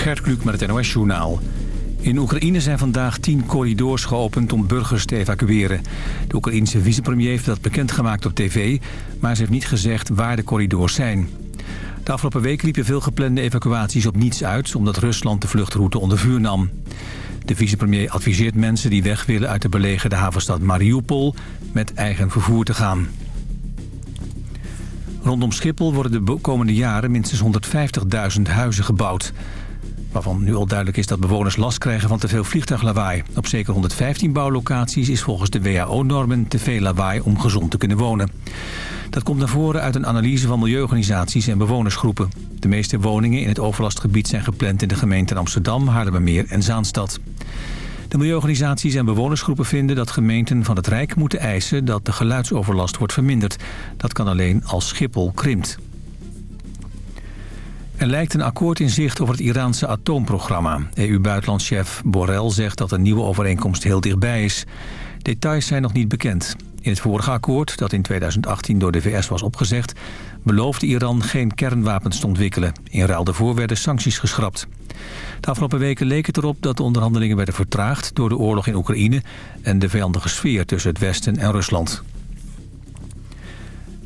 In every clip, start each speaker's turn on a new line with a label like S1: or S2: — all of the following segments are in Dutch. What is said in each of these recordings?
S1: Gert Kluk met het NOS-journaal. In Oekraïne zijn vandaag tien corridors geopend om burgers te evacueren. De Oekraïense vicepremier heeft dat bekendgemaakt op tv... maar ze heeft niet gezegd waar de corridors zijn. De afgelopen week liepen veel geplande evacuaties op niets uit... omdat Rusland de vluchtroute onder vuur nam. De vicepremier adviseert mensen die weg willen uit de belegerde havenstad Mariupol... met eigen vervoer te gaan. Rondom Schiphol worden de komende jaren minstens 150.000 huizen gebouwd. Waarvan nu al duidelijk is dat bewoners last krijgen van te veel vliegtuiglawaai. Op zeker 115 bouwlocaties is volgens de WHO-normen te veel lawaai om gezond te kunnen wonen. Dat komt naar voren uit een analyse van milieuorganisaties en bewonersgroepen. De meeste woningen in het overlastgebied zijn gepland in de gemeenten Amsterdam, Haarlemmermeer en Zaanstad. De milieuorganisaties en bewonersgroepen vinden dat gemeenten van het Rijk moeten eisen dat de geluidsoverlast wordt verminderd. Dat kan alleen als Schiphol krimpt. Er lijkt een akkoord in zicht over het Iraanse atoomprogramma. EU-buitenlandchef Borrell zegt dat een nieuwe overeenkomst heel dichtbij is. Details zijn nog niet bekend. In het vorige akkoord, dat in 2018 door de VS was opgezegd... beloofde Iran geen kernwapens te ontwikkelen. In ruil daarvoor werden sancties geschrapt. De afgelopen weken leek het erop dat de onderhandelingen werden vertraagd... door de oorlog in Oekraïne en de vijandige sfeer tussen het Westen en Rusland.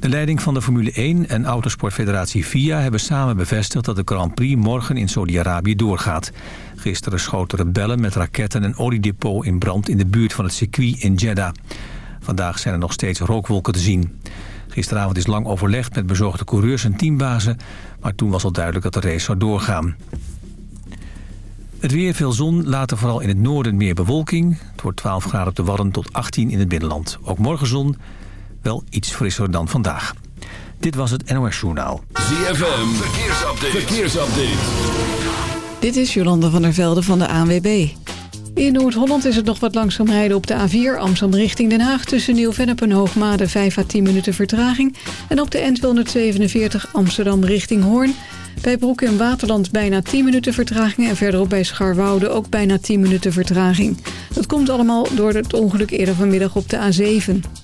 S1: De leiding van de Formule 1 en Autosportfederatie FIA hebben samen bevestigd dat de Grand Prix morgen in Saudi-Arabië doorgaat. Gisteren schoten rebellen met raketten een oliedepot in brand in de buurt van het circuit in Jeddah. Vandaag zijn er nog steeds rookwolken te zien. Gisteravond is lang overlegd met bezorgde coureurs en teambazen... maar toen was al duidelijk dat de race zou doorgaan. Het weer, veel zon, later vooral in het noorden meer bewolking. Het wordt 12 graden op de tot 18 in het binnenland. Ook morgen zon, wel iets frisser dan vandaag. Dit was het NOS Journaal.
S2: ZFM, verkeersupdate. verkeersupdate.
S3: Dit is Jolanda van der Velde van de ANWB. In Noord-Holland is het nog wat langzaam rijden op de A4 Amsterdam richting Den Haag... tussen Nieuw-Vennep en Hoogmade 5 à 10 minuten vertraging... en op de N247 Amsterdam richting Hoorn... bij Broek en Waterland bijna 10 minuten vertraging... en verderop bij Scharwoude ook bijna 10 minuten vertraging. Dat komt allemaal door het ongeluk eerder vanmiddag op de A7.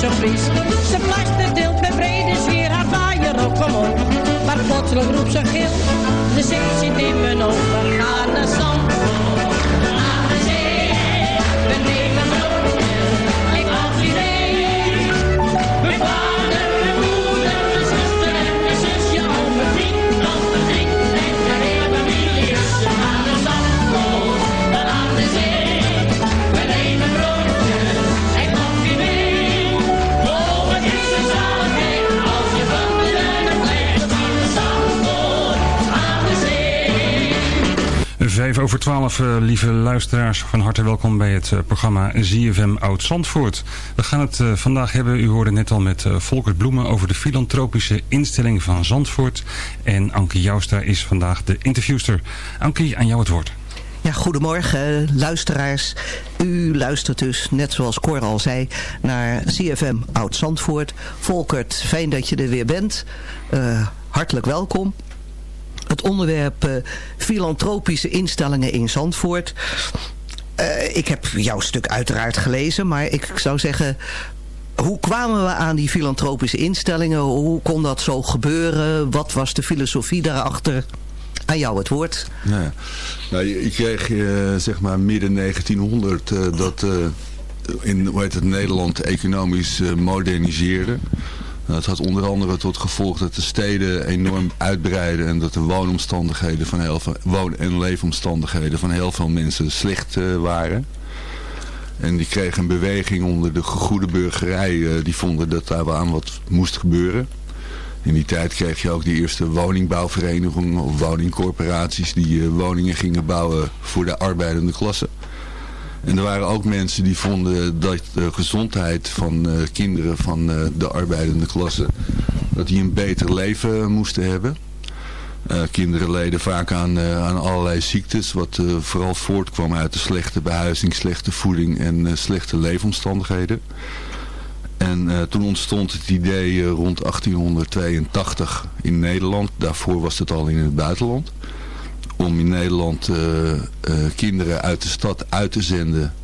S4: Zo fris. Ze plaster deelt met brede sfeer haar vaaier op omhoog. Maar plotseling roept ze gil, de zee zit in mijn ogen. Ga naar Zandvoort,
S5: Vijf over twaalf, uh, lieve luisteraars, van harte welkom bij het uh, programma ZFM Oud-Zandvoort. We gaan het uh, vandaag hebben, u hoorde net al met Volkert Bloemen over de filantropische instelling van Zandvoort. En Ankie Joustra is vandaag de interviewster. Ankie, aan jou het woord.
S6: Ja, goedemorgen luisteraars. U luistert dus, net zoals Cor al zei, naar CFM Oud-Zandvoort. Volkert, fijn dat je er weer bent. hartelijk welkom het onderwerp uh, filantropische instellingen in Zandvoort. Uh, ik heb jouw stuk uiteraard gelezen, maar ik zou zeggen... Hoe kwamen we aan die filantropische instellingen? Hoe kon dat zo gebeuren? Wat was de filosofie daarachter? Aan jou het woord.
S7: Ja. Nou, ik kreeg uh, zeg maar midden 1900 uh, dat in hoe heet het, Nederland economisch moderniseerde. Dat had onder andere tot gevolg dat de steden enorm uitbreiden en dat de woonomstandigheden van heel veel, woon- en leefomstandigheden van heel veel mensen slecht uh, waren. En die kregen een beweging onder de goede burgerij. Uh, die vonden dat daar wel aan wat moest gebeuren. In die tijd kreeg je ook de eerste woningbouwverenigingen of woningcorporaties die uh, woningen gingen bouwen voor de arbeidende klasse. En er waren ook mensen die vonden dat de gezondheid van uh, kinderen van uh, de arbeidende klasse, dat die een beter leven moesten hebben. Uh, kinderen leden vaak aan, aan allerlei ziektes, wat vooral voortkwam uit de slechte behuizing, slechte voeding en slechte leefomstandigheden. En toen ontstond het idee rond 1882 in Nederland, daarvoor was het al in het buitenland om in Nederland uh, uh, kinderen uit de stad uit te zenden.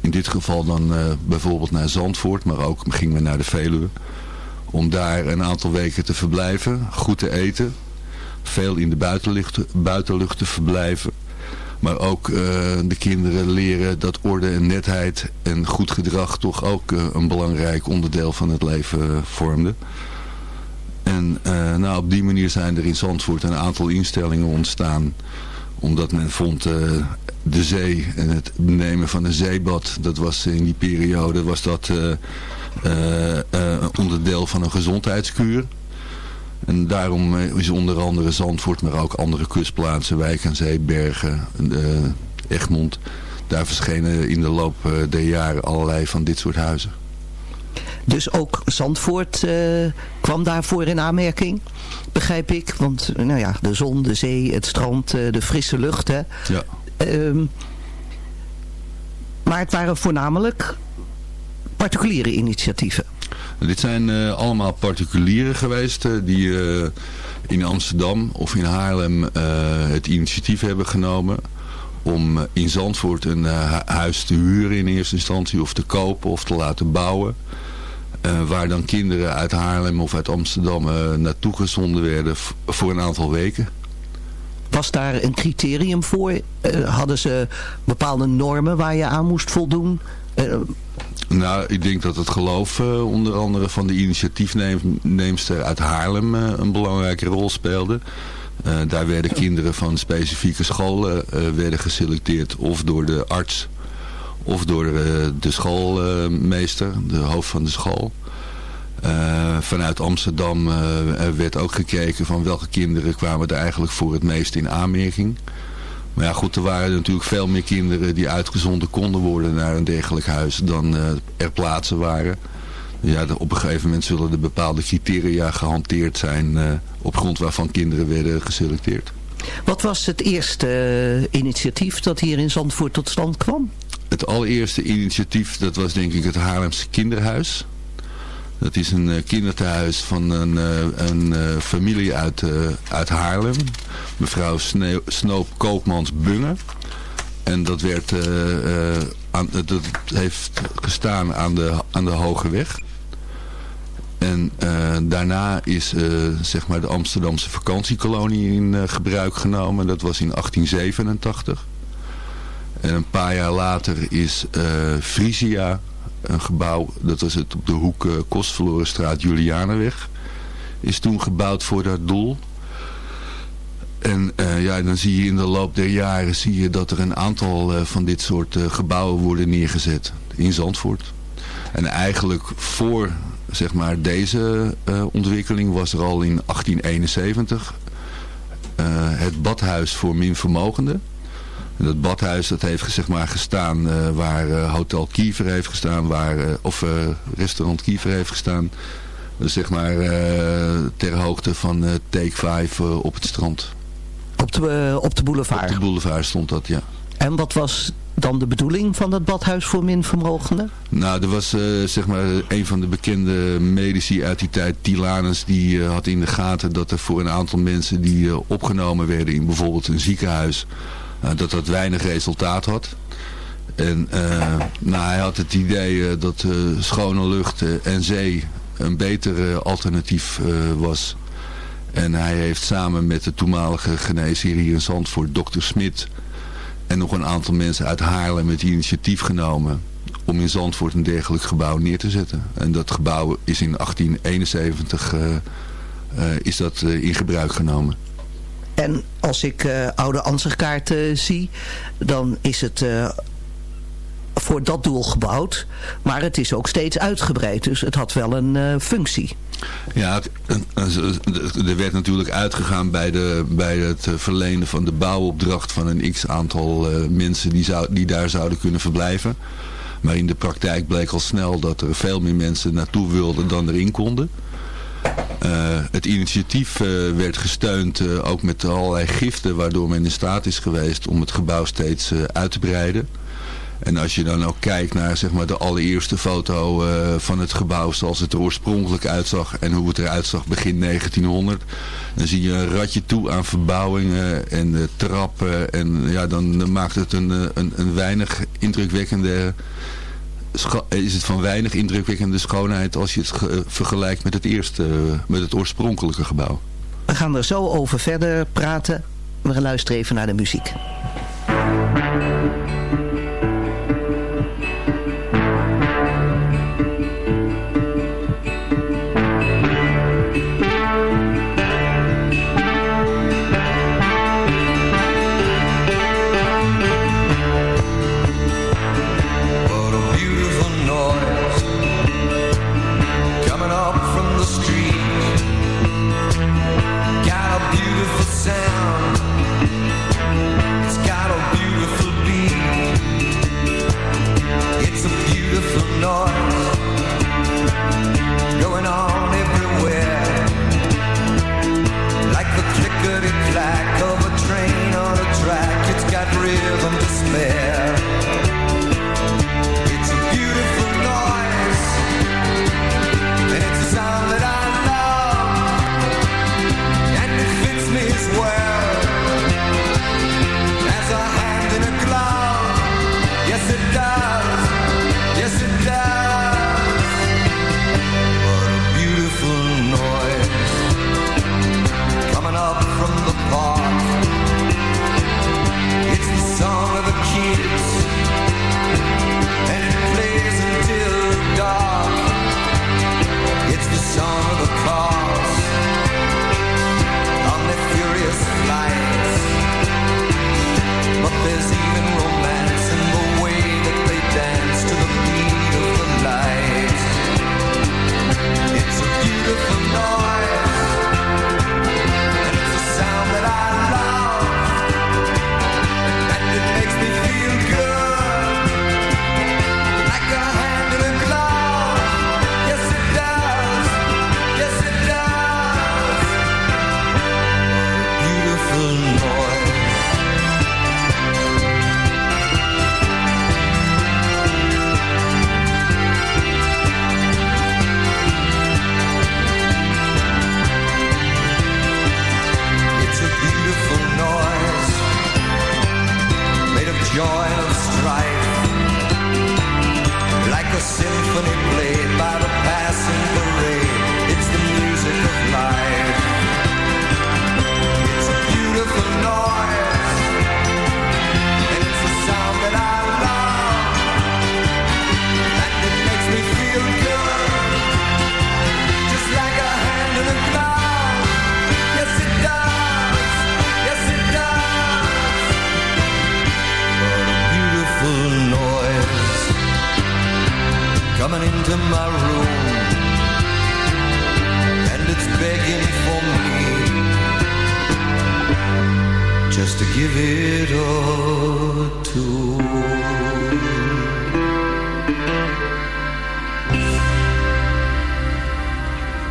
S7: In dit geval dan uh, bijvoorbeeld naar Zandvoort, maar ook gingen we naar de Veluwe. Om daar een aantal weken te verblijven, goed te eten, veel in de buitenlucht, buitenlucht te verblijven. Maar ook de kinderen leren dat orde en netheid en goed gedrag toch ook een belangrijk onderdeel van het leven vormde. En uh, nou, op die manier zijn er in Zandvoort een aantal instellingen ontstaan. Omdat men vond uh, de zee en het nemen van een zeebad, dat was in die periode was dat uh, onderdeel van een gezondheidskuur. En daarom is onder andere Zandvoort, maar ook andere kustplaatsen, Wijk aan Zee, Bergen, Egmond. Daar verschenen in de loop der jaren allerlei van dit soort huizen.
S6: Dus ook Zandvoort uh, kwam daarvoor in aanmerking, begrijp ik. Want nou ja, de zon, de zee, het strand, uh, de frisse lucht. Hè.
S7: Ja.
S6: Um, maar het waren voornamelijk particuliere initiatieven.
S7: Dit zijn uh, allemaal particulieren geweest die in Amsterdam of in Haarlem het initiatief hebben genomen om in Zandvoort een huis te huren in eerste instantie of te kopen of te laten bouwen. Uh, waar dan kinderen uit Haarlem of uit Amsterdam uh, naartoe gezonden werden voor een aantal weken.
S6: Was daar een criterium voor? Uh, hadden ze bepaalde normen waar je aan moest voldoen?
S7: Nou, ik denk dat het geloof onder andere van de initiatiefneemster uit Haarlem een belangrijke rol speelde. daar werden kinderen van specifieke scholen werden geselecteerd of door de arts of door de schoolmeester, de hoofd van de school. Uh, vanuit Amsterdam uh, werd ook gekeken van welke kinderen kwamen er eigenlijk voor het meest in aanmerking. Maar ja goed, er waren natuurlijk veel meer kinderen die uitgezonden konden worden naar een dergelijk huis dan er plaatsen waren. Ja, op een gegeven moment zullen er bepaalde criteria gehanteerd zijn op grond waarvan kinderen werden geselecteerd.
S6: Wat was het eerste initiatief dat hier in Zandvoort tot stand kwam?
S7: Het allereerste initiatief, dat was denk ik het Haarlemse Kinderhuis. Dat is een uh, kinderthuis van een, uh, een uh, familie uit, uit Haarlem. Mevrouw Snoop Koopmans Bunge. En dat, werd, aan, heeft gestaan aan de, aan de Hoge Weg. En daarna is zeg maar de Amsterdamse vakantiekolonie in gebruik genomen. Dat was in 1887. En een paar jaar later is uh, Frisia, een gebouw, dat was het op de hoek uh, Kostverlorenstraat Julianenweg, is toen gebouwd voor dat doel. En uh, ja, dan zie je in de loop der jaren zie je dat er een aantal van dit soort gebouwen worden neergezet in Zandvoort. En eigenlijk voor zeg maar, deze ontwikkeling was er al in 1871 het badhuis voor minvermogenden. En dat badhuis dat heeft zeg maar, gestaan waar Hotel Kiever heeft gestaan, waar, of restaurant Kiever heeft gestaan. Dus zeg maar ter hoogte van Take 5 op het strand.
S8: Op de, op de boulevard?
S7: Op de boulevard stond dat, ja.
S8: En wat was dan de bedoeling van dat badhuis voor minvermogenden?
S7: Nou, er was uh, zeg maar een van de bekende medici uit die tijd, Tilanus, die uh, had in de gaten dat er voor een aantal mensen die uh, opgenomen werden in bijvoorbeeld een ziekenhuis, dat dat weinig resultaat had. En nou, hij had het idee dat schone lucht en zee een beter alternatief was. En hij heeft samen met de toenmalige geneesheer hier in Zandvoort, dokter Smit en nog een aantal mensen uit Haarlem het initiatief genomen om in Zandvoort een dergelijk gebouw neer te zetten. En dat gebouw is in 1871 uh, uh, is dat, in gebruik genomen.
S8: En als ik uh, oude ansichtkaarten zie, dan is het uh, voor dat doel gebouwd. Maar het is ook steeds uitgebreid, dus het had wel een functie.
S7: Ja, er werd natuurlijk uitgegaan bij, de, bij het verlenen van de bouwopdracht van een x-aantal mensen die, zou, die daar zouden kunnen verblijven. Maar in de praktijk bleek al snel dat er veel meer mensen naartoe wilden dan erin konden. Uh, het initiatief uh, werd gesteund uh, ook met allerlei giften waardoor men in staat is geweest om het gebouw steeds uit te breiden. En als je dan ook kijkt naar zeg maar, de allereerste foto van het gebouw zoals het oorspronkelijk uitzag en hoe het eruit zag begin 1900. Dan zie je een ratje toe aan verbouwingen en uh, trappen. En ja, dan, dan maakt het een, een, een weinig indrukwekkende... Is het van weinig indrukwekkende schoonheid als je het vergelijkt met het eerste, met het oorspronkelijke gebouw.
S8: We gaan er zo over verder praten. We luisteren even naar de muziek.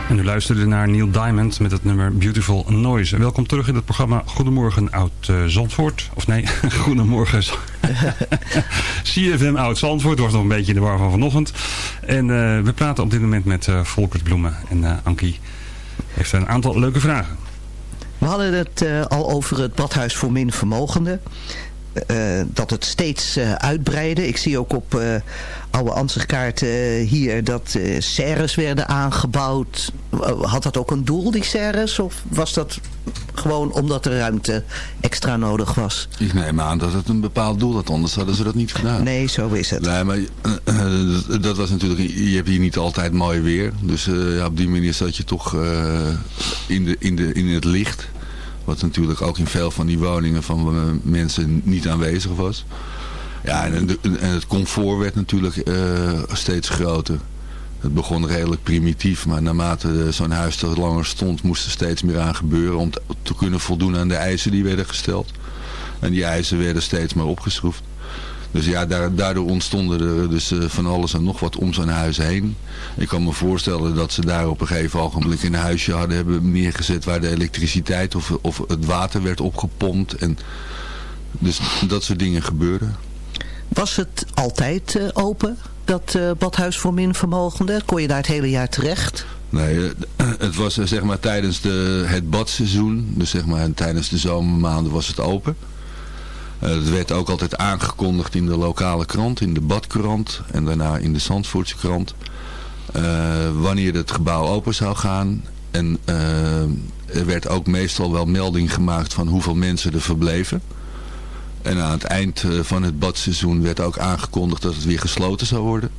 S5: En u luisterde naar Neil Diamond met het nummer Beautiful Noise. Welkom terug in het programma Goedemorgen Oud uh, Zandvoort. Of nee, Goedemorgen CFM Oud Zandvoort. was nog een beetje de war van vanochtend. En uh, we praten op dit moment met uh, Volkert Bloemen. En Ankie heeft een aantal leuke vragen.
S6: We hadden het al over het badhuis voor min vermogenden. Uh, dat het steeds uh, uitbreidde. Ik zie ook op uh, oude ansichtkaarten hier dat uh, serres werden aangebouwd. Had dat ook een doel, die serres? Of was dat gewoon omdat de ruimte extra nodig was?
S7: Ik neem aan dat het een bepaald doel had, anders hadden ze dat niet gedaan.
S6: Nee, zo is het.
S7: Nee, maar dat was natuurlijk, je hebt hier niet altijd mooi weer. Dus ja, op die manier zat je toch in, de, in, de, in het licht. Wat natuurlijk ook in veel van die woningen van mensen niet aanwezig was. Ja, en, en het comfort werd natuurlijk steeds groter. Het begon redelijk primitief, maar naarmate zo'n huis toch langer stond, moest er steeds meer aan gebeuren om te, kunnen voldoen aan de eisen die werden gesteld. En die eisen werden steeds maar opgeschroefd. Dus ja, daardoor ontstonden er dus van alles en nog wat om zo'n huis heen. Ik kan me voorstellen dat ze daar op een gegeven ogenblik een huisje hadden hebben neergezet waar de elektriciteit of, of het water werd opgepompt. En dus dat soort dingen gebeurden.
S6: Was het altijd uh, open, dat uh, badhuis voor minvermogenden? Kon je daar het hele jaar terecht?
S7: Nee, het was uh, zeg maar tijdens de, het badseizoen, dus zeg maar tijdens de zomermaanden was het open. Het werd ook altijd aangekondigd in de lokale krant, in de badkrant en daarna in de Zandvoortse krant. Wanneer het gebouw open zou gaan. En er werd ook meestal wel melding gemaakt van hoeveel mensen er verbleven. En aan het eind van het badseizoen werd ook aangekondigd dat het weer gesloten zou worden.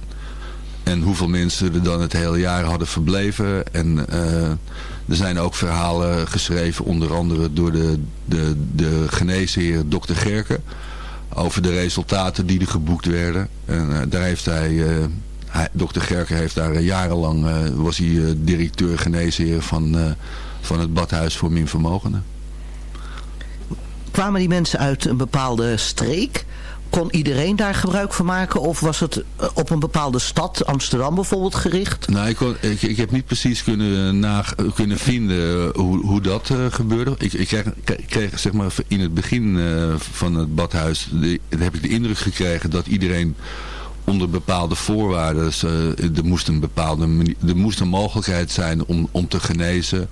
S7: En hoeveel mensen er dan het hele jaar hadden verbleven. En uh, er zijn ook verhalen geschreven, onder andere door de, de, de geneesheer Dr. Gerken. Over de resultaten die er geboekt werden. En uh, daar heeft hij, hij, Dr. Gerken heeft daar jarenlang, was hij directeur geneesheer van, van het badhuis voor minvermogenden.
S6: Kwamen die mensen uit een bepaalde streek? kon iedereen daar gebruik van maken? Of was het op een bepaalde stad, Amsterdam bijvoorbeeld, gericht?
S7: Nou, ik, kon, ik, ik heb niet precies kunnen, kunnen vinden hoe, hoe dat uh, gebeurde. Ik, ik kreeg, kreeg, zeg maar in het begin van het badhuis, heb ik de indruk gekregen dat iedereen onder bepaalde voorwaarden, er, moest een bepaalde, er moest een mogelijkheid zijn om, om te genezen.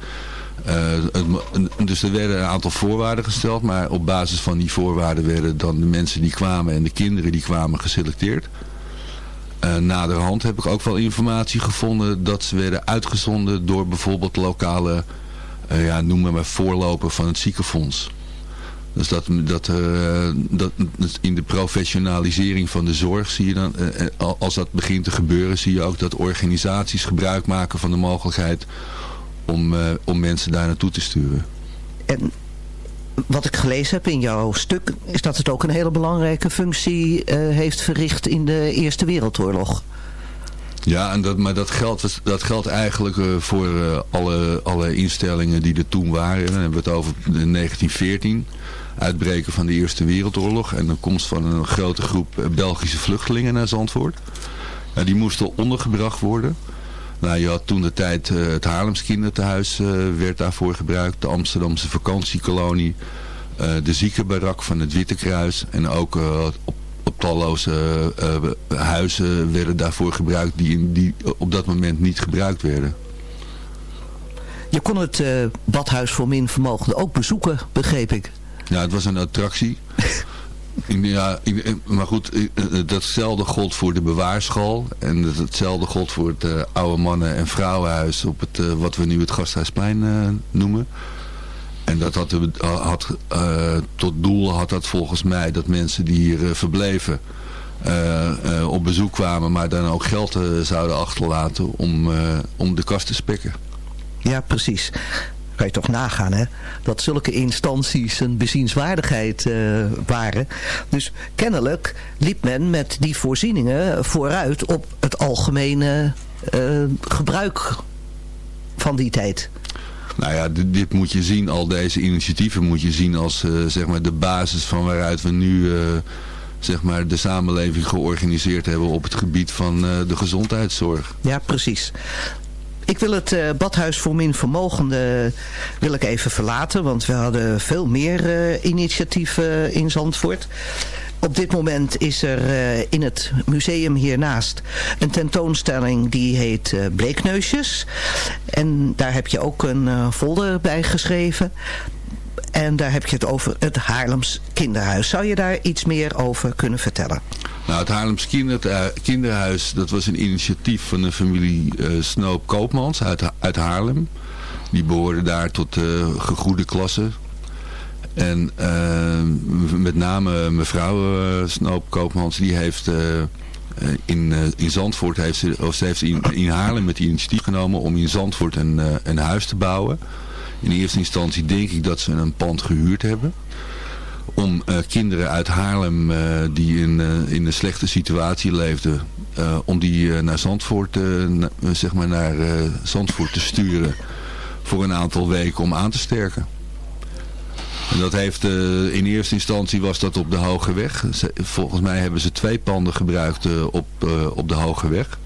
S7: Uh, dus er werden een aantal voorwaarden gesteld, maar op basis van die voorwaarden werden dan de mensen die kwamen en de kinderen die kwamen geselecteerd. Uh, naderhand heb ik ook wel informatie gevonden dat ze werden uitgezonden door bijvoorbeeld lokale, uh, ja, noem maar, maar voorloper van het ziekenfonds. Dus dat, dat, dat, in de professionalisering van de zorg zie je dan, als dat begint te gebeuren, zie je ook dat organisaties gebruik maken van de mogelijkheid om, uh, om mensen daar naartoe te sturen.
S6: En wat ik gelezen heb in jouw stuk... is dat het ook een hele belangrijke functie uh, heeft verricht in de Eerste Wereldoorlog.
S7: Ja, en dat, maar dat geldt, dat geldt eigenlijk uh, voor uh, alle, alle instellingen die er toen waren. Dan hebben we het over 1914, uitbreken van de Eerste Wereldoorlog... en de komst van een grote groep Belgische vluchtelingen naar Zandvoort. Nou, die moesten ondergebracht worden... Nou, je had toen de tijd uh, het Haarlems kinderthuis uh, werd daarvoor gebruikt. De Amsterdamse vakantiekolonie. Uh, de ziekenbarak van het Witte Kruis. En ook op, op talloze huizen werden daarvoor gebruikt die, die op dat moment niet gebruikt werden.
S6: Je kon het badhuis voor min vermogenden ook bezoeken, begreep ik.
S7: Ja, het was een attractie. Ja, maar goed, datzelfde gold voor de bewaarschool. En hetzelfde gold voor het uh, oude mannen- en vrouwenhuis op het, wat we nu het Gasthuisplein uh, noemen. En dat had, had tot doel had dat volgens mij dat mensen die hier verbleven op bezoek kwamen, maar dan ook geld zouden achterlaten om, om de kast te spekken.
S6: Ja, precies kan je toch nagaan hè, dat zulke instanties een bezienswaardigheid uh, waren. Dus kennelijk liep men met die voorzieningen vooruit op het algemene uh, gebruik van die tijd.
S7: Nou ja, dit, dit, moet je zien, al deze initiatieven moet je zien als zeg maar de basis van waaruit we nu zeg maar, de samenleving georganiseerd hebben op het gebied van de gezondheidszorg.
S6: Ja, precies. Ik wil het uh, Badhuis voor Min Vermogenden wil ik even verlaten. Want we hadden veel meer uh, initiatieven in Zandvoort. Op dit moment is er in het museum hiernaast een tentoonstelling die heet Bleekneusjes. En daar heb je ook een folder bij geschreven. En daar heb je het over het Haarlems Kinderhuis. Zou je daar iets meer over kunnen vertellen?
S7: Nou, het Haarlems kinder, Kinderhuis, dat was een initiatief van de familie uh, Snoop Koopmans uit, uit Haarlem. Die behoorde daar tot de uh, gegoede klasse. En uh, met name mevrouw Snoop Koopmans, die heeft in, in Zandvoort, heeft ze, of heeft in, in Haarlem die initiatief genomen om in Zandvoort een, een huis te bouwen. In eerste instantie denk ik dat ze een pand gehuurd hebben om uh, kinderen uit Haarlem uh, die in, uh, in een slechte situatie leefden, om die naar Zandvoort, zeg maar naar Zandvoort te sturen voor een aantal weken om aan te sterken. En dat heeft, in eerste instantie was dat op de Hoge Weg. Volgens mij hebben ze twee panden gebruikt op, op de Hoge Weg.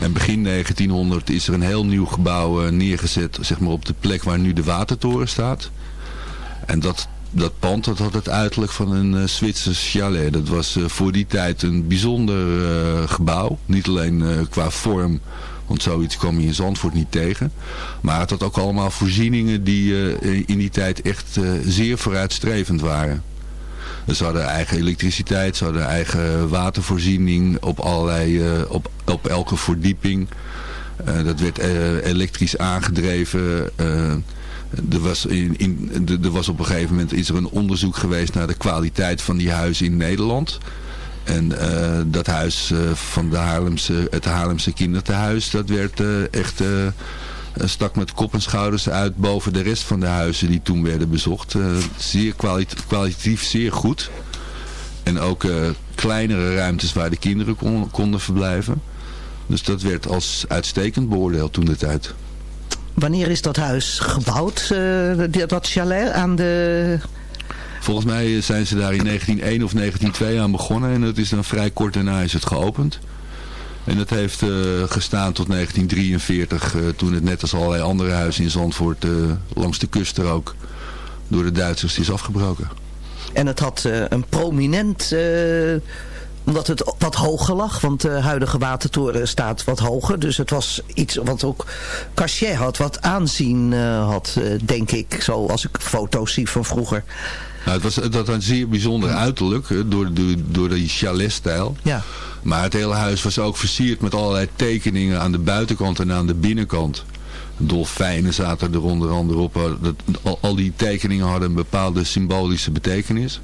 S7: En begin 1900 is er een heel nieuw gebouw neergezet zeg maar, op de plek waar nu de watertoren staat. En dat dat pand dat had het uiterlijk van een uh, Zwitsers chalet. Dat was uh, voor die tijd een bijzonder gebouw. Niet alleen qua vorm, want zoiets kwam je in Zandvoort niet tegen. Maar het had ook allemaal voorzieningen die in die tijd echt zeer vooruitstrevend waren. Ze hadden eigen elektriciteit, ze hadden eigen watervoorziening op, allerlei, op, op elke verdieping. dat werd elektrisch aangedreven er was, in, in, was op een gegeven moment is er een onderzoek geweest naar de kwaliteit van die huizen in Nederland. En dat huis van de Haarlemse, het Haarlemse kinderthuis, dat werd echt stak met kop en schouders uit boven de rest van de huizen die toen werden bezocht. zeer kwalit kwalitatief zeer goed. En ook kleinere ruimtes waar de kinderen kon, konden verblijven. Dus dat werd als uitstekend beoordeeld toen de tijd.
S6: Wanneer is dat huis gebouwd, uh, dat chalet aan de...
S7: Volgens mij zijn ze daar in 1901 of 1902 aan begonnen en het is dan vrij kort daarna is het geopend. En dat heeft uh, gestaan tot 1943, uh, toen het net als allerlei andere huizen in Zandvoort uh, langs de kust er ook door de Duitsers is afgebroken.
S6: En het had een prominent omdat het wat hoger lag. Want de huidige watertoren staat wat hoger. Dus het was iets wat ook cachet had. Wat aanzien had, denk ik. Zo als ik foto's zie van vroeger.
S7: Nou, het was dat een zeer bijzonder uiterlijk. Door, de, door de chalet-stijl.
S6: Ja.
S7: Maar het hele huis was ook versierd met allerlei tekeningen aan de buitenkant en aan de binnenkant. Dolfijnen zaten er onder andere op. Al, al die tekeningen hadden een bepaalde symbolische betekenis.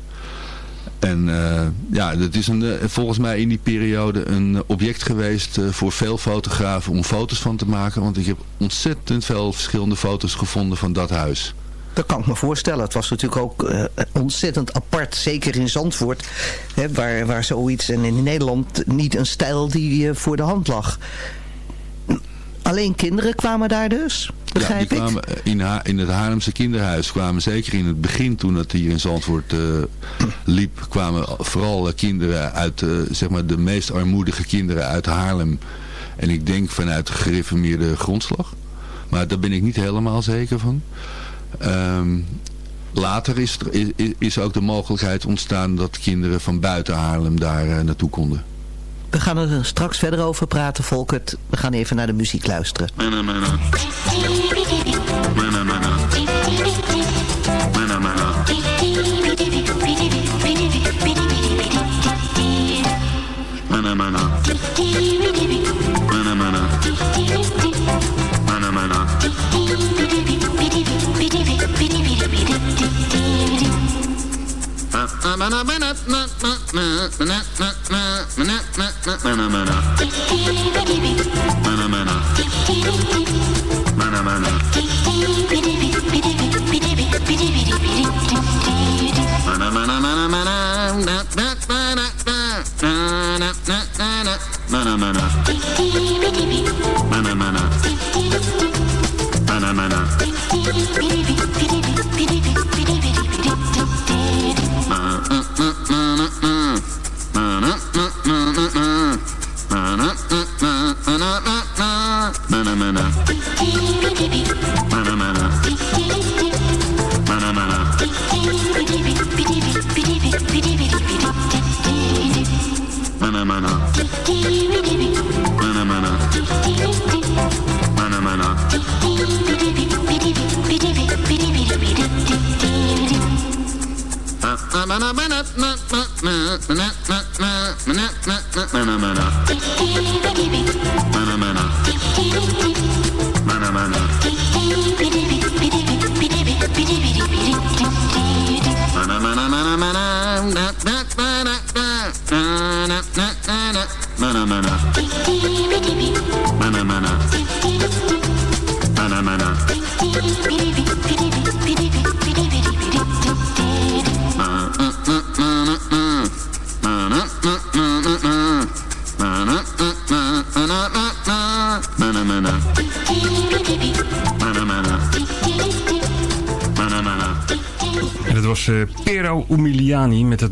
S7: En uh, ja, dat is een, eh, volgens mij in die periode een object geweest uh, voor veel fotografen om foto's van te maken. Want ik heb ontzettend veel verschillende foto's gevonden van dat huis.
S6: Dat kan ik me voorstellen. Het was natuurlijk ook uh, ontzettend apart, zeker in Zandvoort, hè, waar, waar zoiets en in Nederland niet een stijl die voor de hand lag. Alleen kinderen kwamen daar dus?
S7: ja, die kwamen in, in, het Haarlemse kinderhuis kwamen zeker in het begin toen het hier in Zandvoort uh, liep, kwamen vooral kinderen uit, zeg maar de meest armoedige kinderen uit Haarlem. En ik denk vanuit de gereformeerde grondslag. Maar daar ben ik niet helemaal zeker van. Um, later is, er, is, is, ook de mogelijkheid ontstaan dat kinderen van buiten Haarlem daar uh, naartoe konden.
S6: We gaan er straks verder over praten, Volkert. We gaan even naar de muziek luisteren.
S5: Manamana.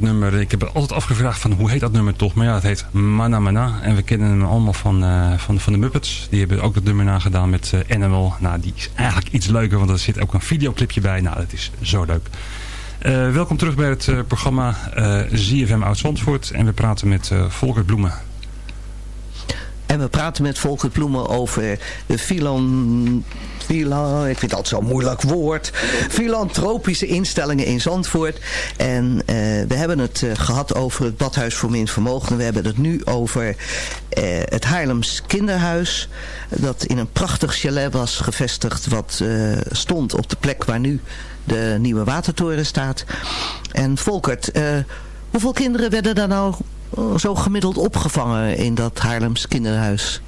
S5: Nummer. Ik heb altijd afgevraagd van hoe heet dat nummer toch. Maar ja, het heet Mana Mana. En we kennen hem allemaal van, uh, van, van de Muppets. Die hebben ook het nummer nagedaan met uh, Animal. Nou, die is eigenlijk iets leuker, want er zit ook een videoclipje bij. Nou, dat is zo leuk. welkom terug bij het programma ZFM Oud-Zandvoort. En we praten met Volker Bloemen.
S6: En we praten met Volker Bloemen over de filan, filan, ik vind dat zo'n moeilijk woord, filantropische instellingen in Zandvoort. En uh, we hebben het uh, gehad over het Badhuis voor Min Vermogenden. We hebben het nu over uh, het Haarlems Kinderhuis. Dat in een prachtig chalet was gevestigd wat stond op de plek waar nu de nieuwe watertoren staat. En Volkert, hoeveel kinderen werden daar nou zo gemiddeld opgevangen in dat Haarlems kinderhuis?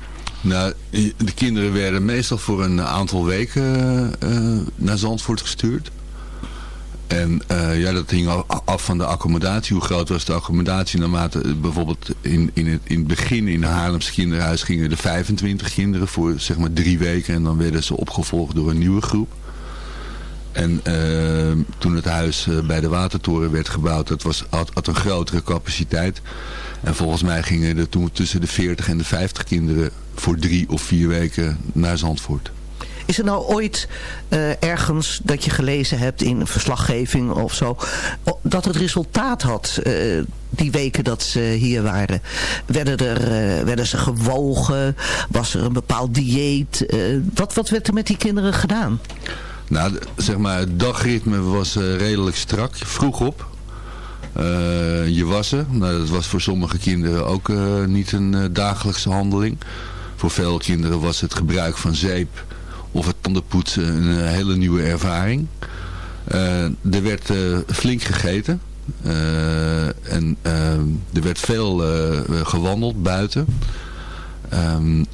S7: Nou, de kinderen werden meestal voor een aantal weken uh, naar Zandvoort gestuurd. En uh, ja, dat hing af van de accommodatie. Hoe groot was de accommodatie? Naarmate bijvoorbeeld in, in, het, in het begin in het kinderhuis gingen er 25 kinderen voor zeg maar drie weken. En dan werden ze opgevolgd door een nieuwe groep. En toen het huis bij de Watertoren werd gebouwd, dat was, had, had, een grotere capaciteit. En volgens mij gingen er toen tussen de 40 en de 50 kinderen voor drie of vier weken naar Zandvoort.
S6: Is er nou ooit uh, ergens dat je gelezen hebt in een verslaggeving of zo, dat het resultaat had die weken dat ze hier waren? Werden, er, werden ze gewogen? Was er een bepaald dieet? wat, wat werd er met die kinderen gedaan?
S7: Nou, zeg maar, het dagritme was redelijk strak. Vroeg op. Uh, je wassen. Nou, dat was voor sommige kinderen ook uh, niet een dagelijkse handeling. Voor veel kinderen was het gebruik van zeep of het tandenpoetsen een hele nieuwe ervaring. er werd flink gegeten. en er werd veel gewandeld buiten. Um,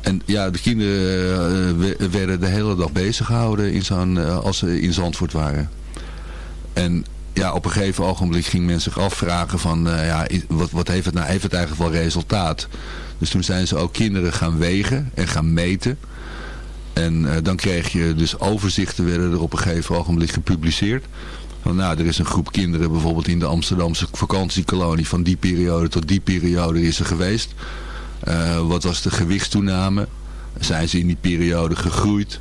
S7: en ja, de kinderen werden de hele dag bezig gehouden in zo'n, als ze in Zandvoort waren. En ja, op een gegeven ogenblik ging men zich afvragen van, uh, ja, wat, wat heeft het nou, heeft het eigenlijk wel resultaat? Dus toen zijn ze ook kinderen gaan wegen en gaan meten. En dan kreeg je dus overzichten, werden er op een gegeven ogenblik gepubliceerd. Van, nou, er is een groep kinderen bijvoorbeeld in de Amsterdamse vakantiekolonie van die periode tot die periode is er geweest. Uh, wat was de gewichtstoename? Zijn ze in die periode gegroeid?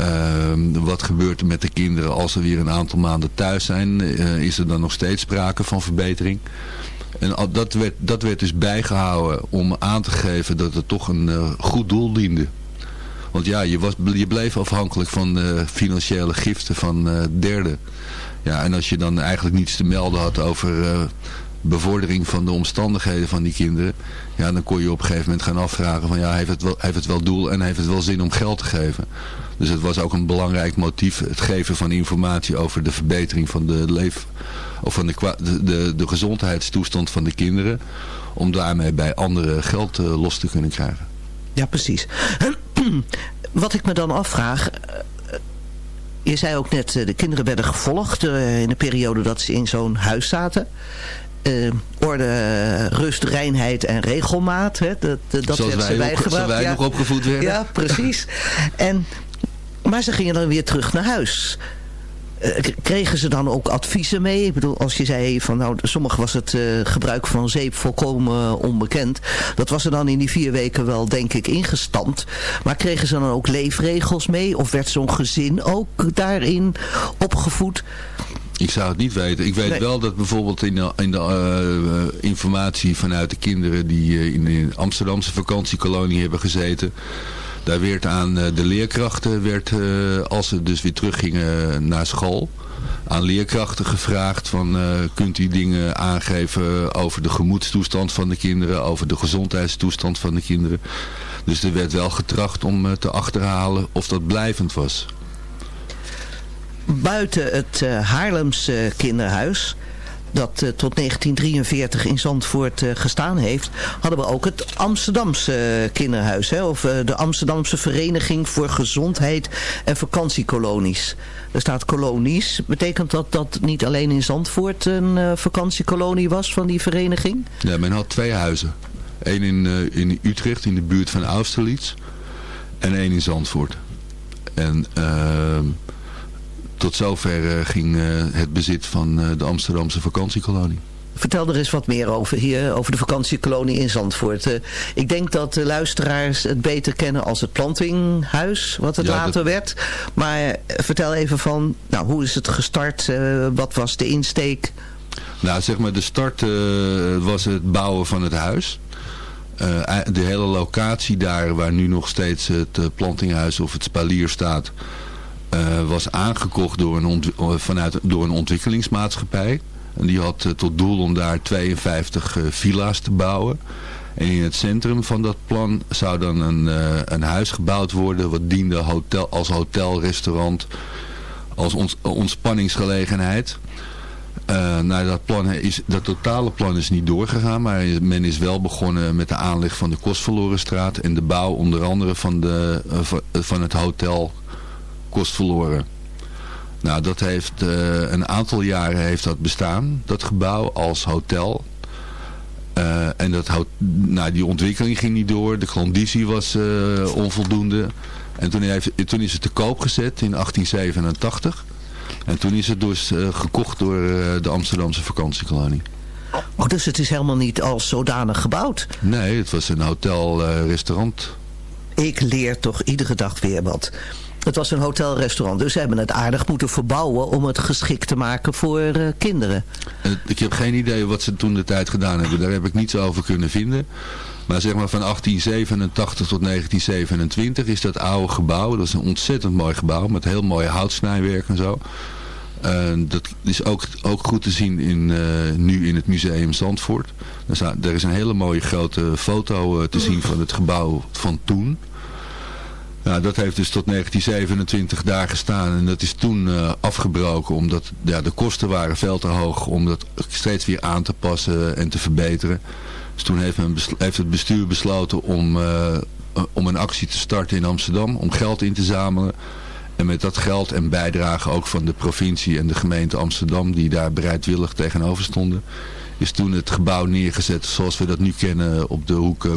S7: Uh, wat gebeurt er met de kinderen als ze weer een aantal maanden thuis zijn? Uh, is er dan nog steeds sprake van verbetering? En dat werd, dat werd dus bijgehouden om aan te geven dat het toch een uh, goed doel diende. Want ja, je, was, je bleef afhankelijk van de financiële giften van derden. Ja, en als je dan eigenlijk niets te melden had over bevordering van de omstandigheden van die kinderen. Ja, dan kon je op een gegeven moment gaan afvragen van ja, heeft het wel, heeft het wel doel en heeft het wel zin om geld te geven. Dus het was ook een belangrijk motief, het geven van informatie over de verbetering van de leef, of van de, de, de, de gezondheidstoestand van de kinderen. Om daarmee bij anderen geld uh, los te kunnen krijgen.
S6: Ja, precies. Wat ik me dan afvraag, je zei ook net, de kinderen werden gevolgd in de periode dat ze in zo'n huis zaten uh, orde, rust, reinheid en regelmaat. Hè? Dat, dat werd
S7: wij,
S6: ze bijgebracht.
S7: Zoals wij
S6: ja.
S7: nog opgevoed werden.
S6: Ja, precies. en Maar ze gingen dan weer terug naar huis. Eh, kregen ze dan ook adviezen mee? Ik bedoel, als je zei van nou, sommige was het uh, gebruik van zeep volkomen onbekend. Dat was er dan in die vier weken wel, denk ik, ingestampt. Maar kregen ze dan ook leefregels mee? Of werd zo'n gezin ook daarin opgevoed?
S7: Ik zou het niet weten. Ik weet wel dat bijvoorbeeld in de, in de uh, informatie vanuit de kinderen die in de Amsterdamse vakantiekolonie hebben gezeten daar werd aan eh, de leerkrachten, werd, eh, als ze dus weer teruggingen naar school, aan leerkrachten gevraagd van uh, kunt u dingen aangeven over de gemoedstoestand van de kinderen, over de gezondheidstoestand van de kinderen. Dus er werd wel getracht om te achterhalen of dat blijvend was.
S6: Buiten het Haarlemse kinderhuis dat uh, tot 1943 in Zandvoort uh, gestaan heeft, hadden we ook het Amsterdamse kinderhuis. Hè, of uh, de Amsterdamse Vereniging voor Gezondheid en Vakantiekolonies. Er staat kolonies. Betekent dat dat niet alleen in Zandvoort een vakantiekolonie was van die vereniging?
S7: Ja, men had twee huizen. Eén in, in Utrecht, in de buurt van Austerlitz. En één in Zandvoort. En ehm, tot zover eh, ging eh, het bezit van eh, de Amsterdamse vakantiekolonie.
S6: Vertel er eens wat meer over hier, over de vakantiekolonie in Zandvoort. ik denk dat de luisteraars het beter kennen als het plantinghuis, wat het later werd. Maar vertel even van, nou, hoe is het gestart? wat was de insteek?
S7: Nou, zeg maar, de start was het bouwen van het huis. de hele locatie daar, waar nu nog steeds het plantinghuis of het spalier staat was aangekocht door een, eh, vanuit, door een ontwikkelingsmaatschappij. En die had uh, tot doel om daar 52 uh, villa's te bouwen. En in het centrum van dat plan zou dan een, een huis gebouwd worden... wat diende hotel, als hotel, restaurant, als ons, ontspanningsgelegenheid... Uh, nou, dat, plan is, dat totale plan is niet doorgegaan, maar men is wel begonnen met de aanleg van de Kostverlorenstraat en de bouw onder andere van, de, van het hotel kost verloren. Nou, dat heeft uh, een aantal jaren heeft dat bestaan, dat gebouw, als hotel. Uh, en dat, nou, die ontwikkeling ging niet door, de conditie was uh, onvoldoende. En toen, heeft, toen is het te koop gezet in 1887. En toen is het dus gekocht door de Amsterdamse vakantiekolonie.
S6: Oh, dus het is helemaal niet als zodanig gebouwd?
S7: Nee, het was een hotel-restaurant.
S6: Ik leer toch iedere dag weer wat. Het was een hotelrestaurant, dus ze hebben het aardig moeten verbouwen om het geschikt te maken voor uh, kinderen.
S7: Ik heb geen idee wat ze toen de tijd gedaan hebben. Daar heb ik niets over kunnen vinden. Maar zeg maar van 1887 tot 1927 is dat oude gebouw. Dat is een ontzettend mooi gebouw met heel mooi houtsnijwerk en zo. Uh, dat is ook, ook goed te zien in, nu in het museum Zandvoort. Er is een hele mooie grote foto te zien van het gebouw van toen. Nou, dat heeft dus tot 1927 daar gestaan en dat is toen uh, afgebroken omdat ja, de kosten waren veel te hoog om dat steeds weer aan te passen en te verbeteren. Dus toen heeft, men heeft het bestuur besloten om, uh, om een actie te starten in Amsterdam, om geld in te zamelen. En met dat geld en bijdrage ook van de provincie en de gemeente Amsterdam, die daar bereidwillig tegenover stonden, is toen het gebouw neergezet zoals we dat nu kennen op de hoek uh,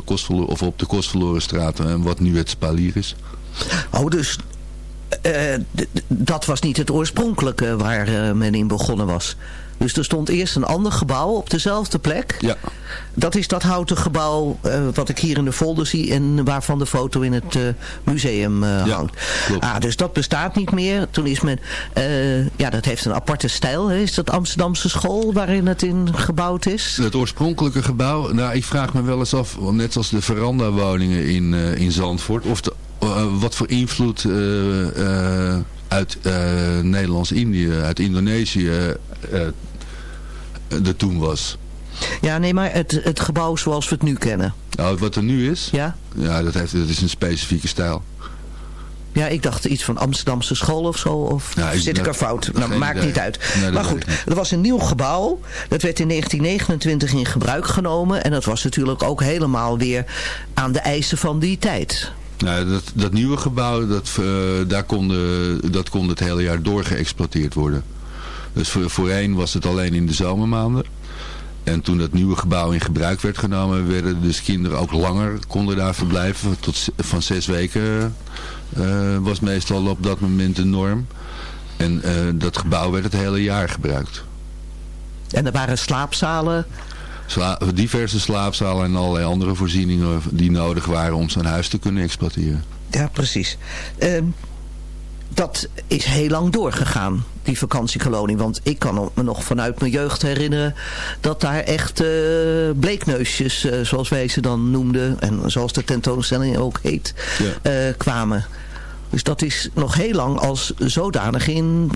S7: of op de Kostverlorenstraat en wat nu het Spalier is.
S6: Oh, dus uh, dat was niet het oorspronkelijke waar uh, men in begonnen was. Dus er stond eerst een ander gebouw op dezelfde plek.
S7: Ja.
S6: Dat is dat houten gebouw uh, wat ik hier in de folder zie en waarvan de foto in het museum hangt. Klopt. Ah, dus dat bestaat niet meer. Toen is men, ja dat heeft een aparte stijl. Hè? Is dat Amsterdamse school waarin het in gebouwd is?
S7: Het oorspronkelijke gebouw, nou ik vraag me wel eens af, net als de veranda-woningen in, in Zandvoort, of de uh, wat voor invloed uh, uh, uit Nederlands-Indië, uit Indonesië er toen was.
S6: Ja, nee, maar het, het gebouw zoals we het nu kennen.
S7: Nou, wat er nu is?
S6: Ja.
S7: Ja, dat, heeft, dat is een specifieke stijl.
S6: Ja, ik dacht iets van Amsterdamse school of zo. Of zit ik er fout? Nou, maakt idee. niet uit. Nee, maar goed, er was een nieuw gebouw. Dat werd in 1929 in gebruik genomen. En dat was natuurlijk ook helemaal weer aan de eisen van die tijd.
S7: Nou, dat, dat nieuwe gebouw, dat, uh, daar kon, de, dat kon het hele jaar door geëxploiteerd worden. Dus voor, voorheen was het alleen in de zomermaanden. En toen dat nieuwe gebouw in gebruik werd genomen, werden dus kinderen ook langer, konden daar verblijven. Tot, van zes weken uh, was meestal op dat moment de norm. En uh, dat gebouw werd het hele jaar gebruikt.
S9: En er waren slaapzalen?
S7: Sla diverse slaapzalen en allerlei andere voorzieningen die nodig waren om zo'n huis te kunnen exploiteren.
S9: Ja, precies. Uh, dat is heel lang doorgegaan, die vakantiekolonie. Want ik kan me nog vanuit mijn jeugd herinneren dat daar echt uh, bleekneusjes, uh, zoals wij ze dan noemden, en zoals de tentoonstelling ook heet, ja. uh, kwamen. Dus dat is nog heel lang als zodanig in,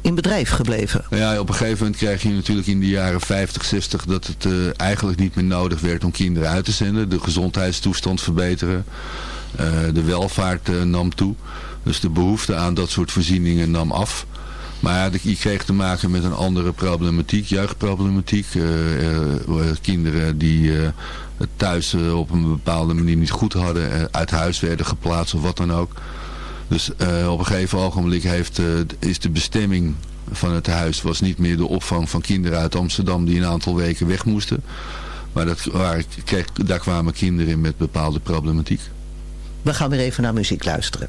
S9: in bedrijf gebleven.
S7: Ja, op een gegeven moment krijg je natuurlijk in de jaren 50, 60 dat het eigenlijk niet meer nodig werd om kinderen uit te zenden. De gezondheidstoestand verbeteren. de welvaart nam toe. Dus de behoefte aan dat soort voorzieningen nam af. Maar je kreeg te maken met een andere problematiek, jeugdproblematiek. Uh, uh, kinderen die het thuis op een bepaalde manier niet goed hadden, uit huis werden geplaatst of wat dan ook. Dus op een gegeven ogenblik heeft, is de bestemming van het huis was niet meer de opvang van kinderen uit Amsterdam die een aantal weken weg moesten. Maar dat, waar, daar kwamen kinderen in met bepaalde problematiek.
S9: We gaan weer even naar muziek luisteren.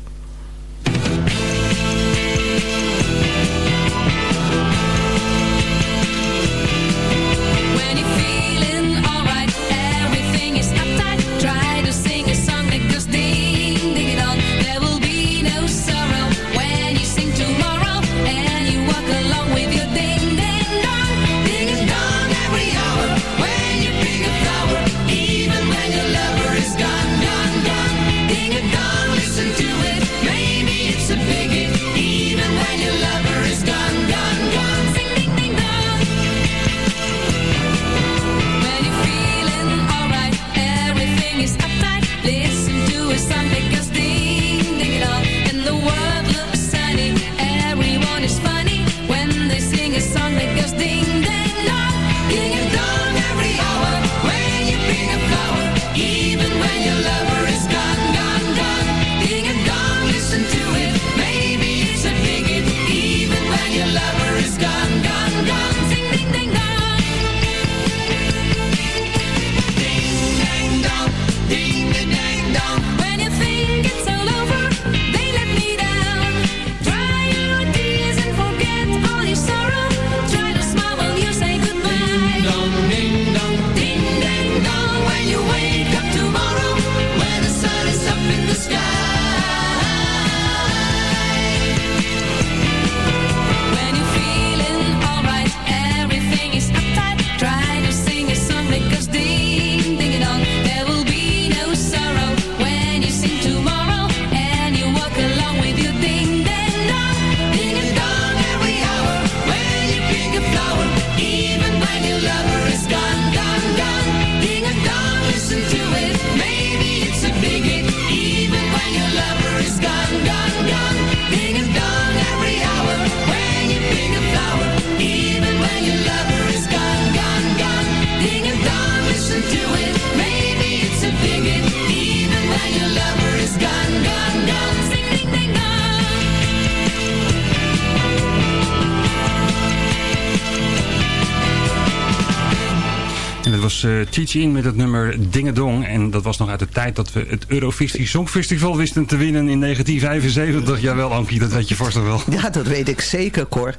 S5: Met het nummer Dingedong. En dat was nog uit de tijd dat we het Eurovisie Songfestival wisten te winnen in 1975. Jawel, Ankie, dat weet je vast wel.
S9: Ja, dat weet ik zeker, Cor.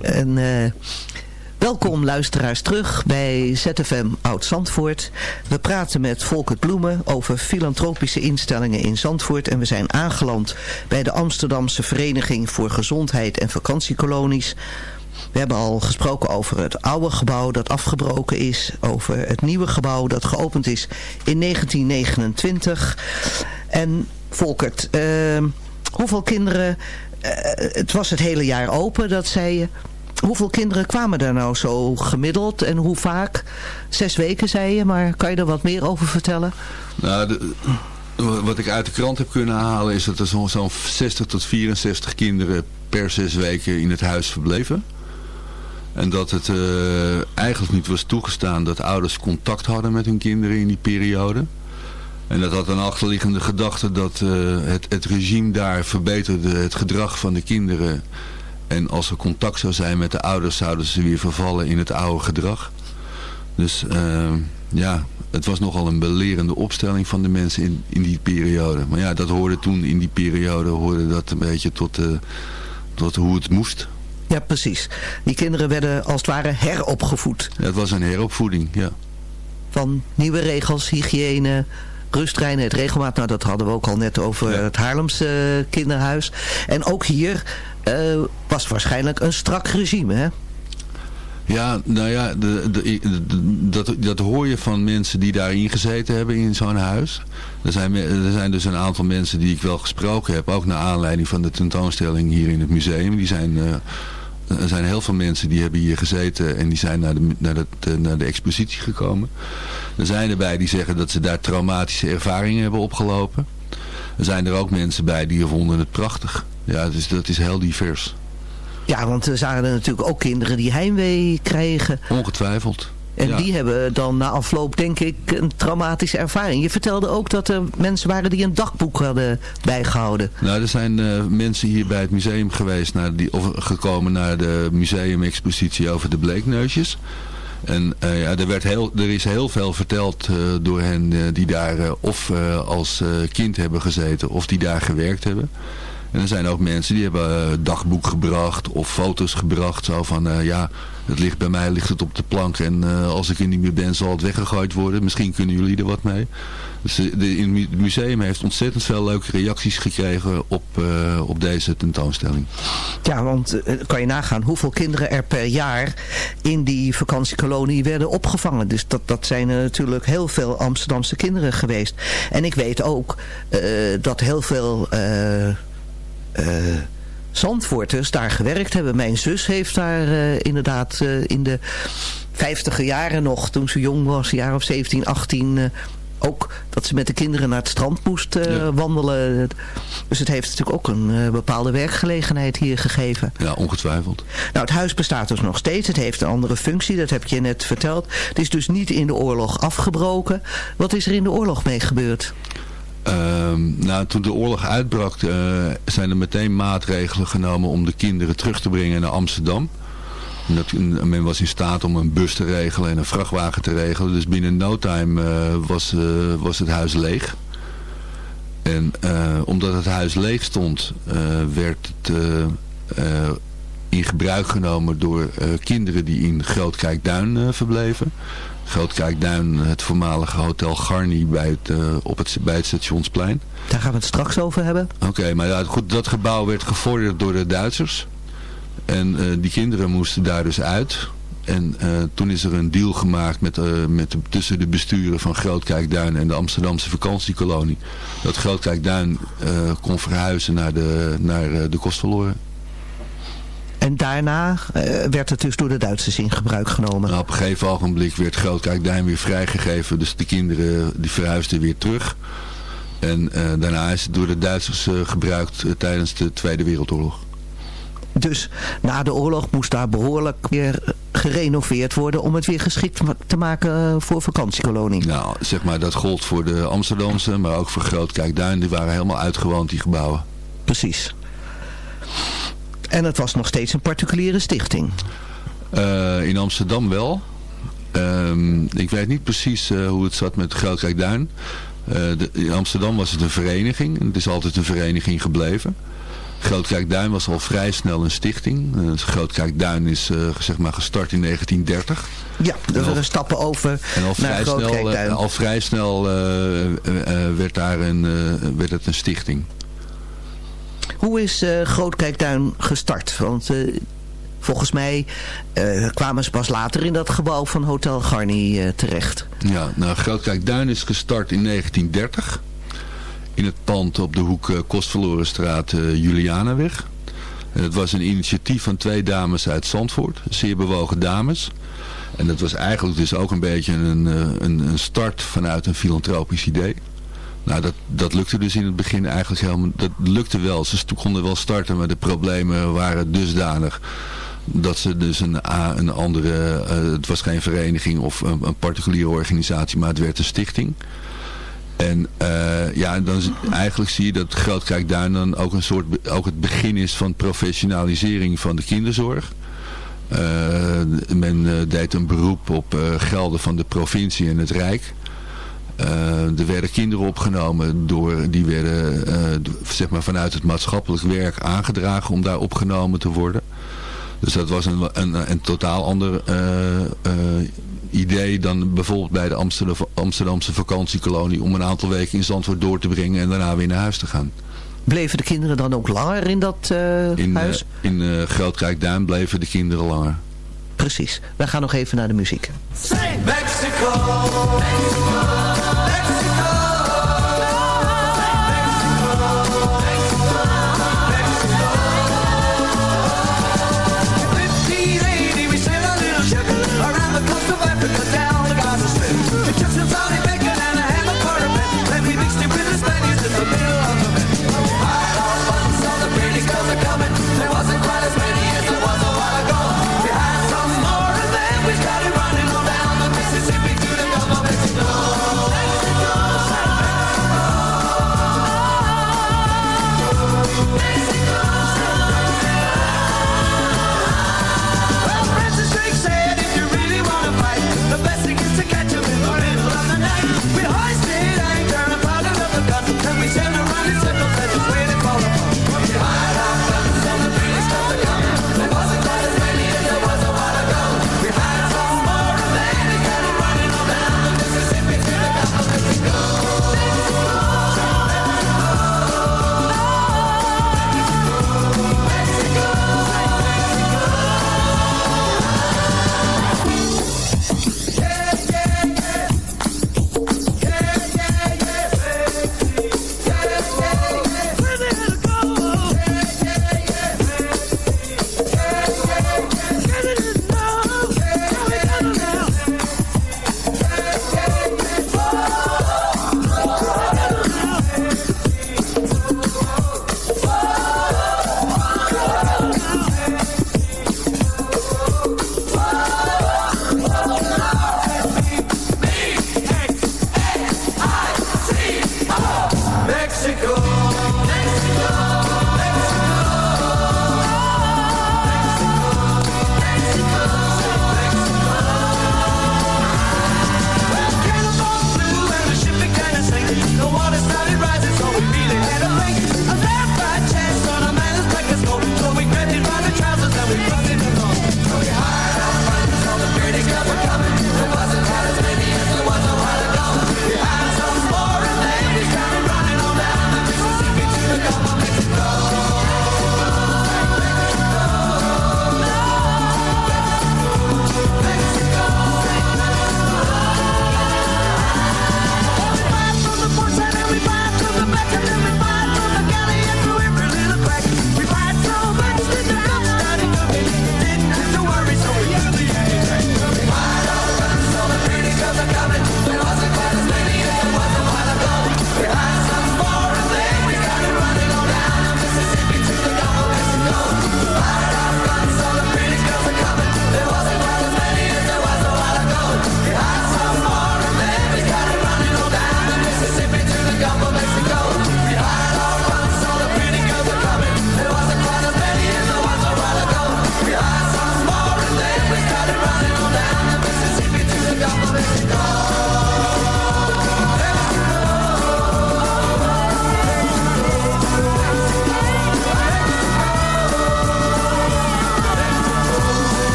S9: En... Uh... Welkom luisteraars terug bij ZFM Oud-Zandvoort. We praten met Volkert Bloemen over filantropische instellingen in Zandvoort. En we zijn aangeland bij de Amsterdamse Vereniging voor Gezondheid en Vakantiekolonies. We hebben al gesproken over het oude gebouw dat afgebroken is. Over het nieuwe gebouw dat geopend is in 1929. En Volkert, uh, hoeveel kinderen... Uh, het was het hele jaar open, dat zei je. Hoeveel kinderen kwamen er nou zo gemiddeld en hoe vaak? Zes weken zei je, maar kan je er wat meer over vertellen?
S7: Nou, wat ik uit de krant heb kunnen halen is dat er zo'n 60 tot 64 kinderen per zes weken in het huis verbleven. En dat het uh, eigenlijk niet was toegestaan dat ouders contact hadden met hun kinderen in die periode. En dat had een achterliggende gedachte dat uh, het, het regime daar verbeterde het gedrag van de kinderen. En als er contact zou zijn met de ouders zouden ze weer vervallen in het oude gedrag. Dus uh, ja, het was nogal een belerende opstelling van de mensen in, in die periode. Maar ja, dat hoorde toen in die periode hoorde dat een beetje tot, tot hoe het moest.
S6: Ja, precies. Die kinderen werden als het ware heropgevoed.
S7: Ja, het was een heropvoeding, ja.
S6: Van nieuwe regels, hygiëne, het regelmaat. Nou, dat hadden we ook al net over het Haarlemse kinderhuis. En ook hier uh, was waarschijnlijk een strak regime, hè?
S7: Ja, nou ja, de, de, dat, dat hoor je van mensen die daarin gezeten hebben in zo'n huis. Er zijn, er zijn dus een aantal mensen die ik wel gesproken heb, ook naar aanleiding van de tentoonstelling hier in het museum. Die zijn, uh, er zijn heel veel mensen die hebben hier gezeten en die zijn naar de, naar, de, naar de expositie gekomen. Er zijn erbij die zeggen dat ze daar traumatische ervaringen hebben opgelopen. Er zijn er ook mensen bij die vonden het prachtig. Ja, dus dat is heel divers.
S6: Ja, want er zijn er natuurlijk ook kinderen die heimwee krijgen.
S7: Ongetwijfeld.
S6: En die hebben dan na afloop denk ik een traumatische ervaring. Je vertelde ook dat er mensen waren die een dagboek hadden bijgehouden.
S7: Nou, er zijn uh, mensen hier bij het museum geweest, naar die, of gekomen naar de museumexpositie over de bleekneusjes. En uh, ja, er, werd heel, er is heel veel verteld uh, door hen die daar of als kind hebben gezeten of die daar gewerkt hebben. En er zijn ook mensen die hebben uh, dagboek gebracht of foto's gebracht. Zo van, uh, ja, het ligt bij mij ligt het op de plank en uh, als ik er niet meer ben zal het weggegooid worden. Misschien kunnen jullie er wat mee. Dus de, in het museum heeft ontzettend veel leuke reacties gekregen op, op deze tentoonstelling.
S6: Ja, want kan je nagaan hoeveel kinderen er per jaar in die vakantiekolonie werden opgevangen. Dus dat, dat zijn er natuurlijk heel veel Amsterdamse kinderen geweest. En ik weet ook dat heel veel Zandvoorters daar gewerkt hebben. Mijn zus heeft daar uh, inderdaad uh, in de vijftiger jaren nog, toen ze jong was, een jaar of 17, 18... ook dat ze met de kinderen naar het strand moest ja. wandelen. Dus het heeft natuurlijk ook een bepaalde werkgelegenheid hier gegeven.
S7: Ja, ongetwijfeld.
S6: Nou, het huis bestaat dus nog steeds. Het heeft een andere functie, dat heb je net verteld. Het is dus niet in de oorlog afgebroken. Wat is er in de oorlog mee gebeurd?
S7: Uh, nou, toen de oorlog uitbrak uh, zijn er meteen maatregelen genomen om de kinderen terug te brengen naar Amsterdam. Men was in staat om een bus te regelen en een vrachtwagen te regelen. Dus binnen no time uh, was, uh, was het huis leeg. En omdat het huis leeg stond, werd het in gebruik genomen door kinderen die in Grootkijkduin verbleven. Grootkijkduin, het voormalige hotel Garni bij het, uh, op het, bij het stationsplein.
S6: Daar gaan we het straks over hebben.
S7: Oké, maar ja, goed, dat gebouw werd gevorderd door de Duitsers. En uh, die kinderen moesten daar dus uit. En uh, toen is er een deal gemaakt met, met de, tussen de besturen van Grootkijkduin en de Amsterdamse vakantiekolonie. Dat Grootkijkduin kon verhuizen naar de, naar de Kostverloren.
S6: En daarna uh, werd het dus door de Duitsers in gebruik genomen.
S7: Nou, op een gegeven ogenblik werd Grootkijkduin weer vrijgegeven. Dus de kinderen die verhuisden weer terug. En uh, daarna is het door de Duitsers uh, gebruikt tijdens de Tweede Wereldoorlog.
S6: Dus na de oorlog moest daar behoorlijk weer gerenoveerd worden om het weer geschikt te maken voor vakantiekolonie.
S7: Nou, zeg maar, dat gold voor de Amsterdamse, maar ook voor Grootkijkduin. Die waren helemaal uitgewoond, die gebouwen.
S6: Precies. En het was nog steeds een particuliere stichting?
S7: Uh, in Amsterdam wel. Uh, ik weet niet precies uh, hoe het zat met Grootkijkduin. De, in Amsterdam was het een vereniging. En het is altijd een vereniging gebleven. Grootkijkduin was al vrij snel een stichting. Uh, Grootkijkduin is uh, zeg maar gestart in 1930.
S6: Ja, er we stappen over
S7: en al
S6: vrij
S7: snel, uh, al vrij snel werd, daar een, werd het een stichting.
S6: Hoe is uh, Grootkijkduin gestart? Want uh, volgens mij uh, kwamen ze pas later in dat gebouw van Hotel Garni terecht.
S7: Ja, nou Grootkijkduin is gestart in 1930. In het pand op de hoek Kostverlorenstraat Julianaweg. Het was een initiatief van twee dames uit Zandvoort. Zeer bewogen dames. En dat was eigenlijk dus ook een beetje een, een, een start vanuit een filantropisch idee. Nou, dat, dat lukte dus in het begin eigenlijk helemaal... Dat lukte wel. Ze konden wel starten, maar de problemen waren dusdanig... dat ze dus een, een andere... Uh, het was geen vereniging of een, een, particuliere organisatie, maar het werd een stichting. En uh, ja, dan eigenlijk zie je dat Grootkijkduin dan ook een soort... ook het begin is van professionalisering van de kinderzorg. men deed een beroep op gelden van de provincie en het Rijk. Er werden kinderen opgenomen door, die werden zeg maar vanuit het maatschappelijk werk aangedragen om daar opgenomen te worden. Dus dat was een, een, een totaal ander idee dan bijvoorbeeld bij de Amsterdamse vakantiekolonie om een aantal weken in Zandvoort door te brengen en daarna weer naar huis te gaan.
S6: Bleven de kinderen dan ook langer in dat uh,
S7: in,
S6: huis?
S7: Uh, in uh, Grootrijkduin bleven de kinderen langer.
S6: Precies. We gaan nog even naar de muziek.
S8: Mexico, Mexico.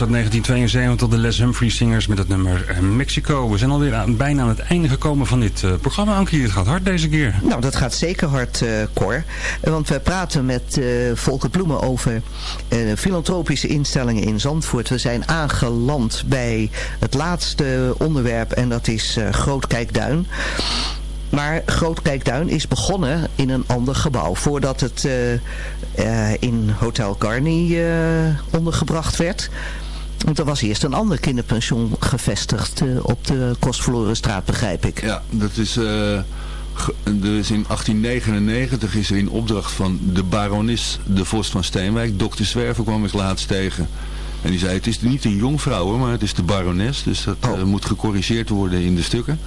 S5: Uit 1972 de Les Humphries Singers met het nummer eh, Mexico. We zijn alweer bijna aan het einde gekomen van dit uh, programma. Ankie, het gaat hard deze keer.
S6: Nou, dat gaat zeker hard, uh, Cor. Want we praten met Volker Bloemen over filantropische instellingen in Zandvoort. We zijn aangeland bij het laatste onderwerp en dat is Grootkijkduin. Maar Grootkijkduin is begonnen in een ander gebouw. Voordat het in Hotel Garni ondergebracht werd. Want er was eerst een ander kinderpension gevestigd op de Kostverlorenstraat, begrijp ik.
S7: Ja, dat is... Dus in 1899 is er in opdracht van de baronis de Vos van Steenwijk, dokter Zwerver kwam ik laatst tegen. En die zei, het is niet een jongvrouw hoor, maar het is de barones. Dus dat
S6: Oh.
S7: eh, moet gecorrigeerd worden in de stukken.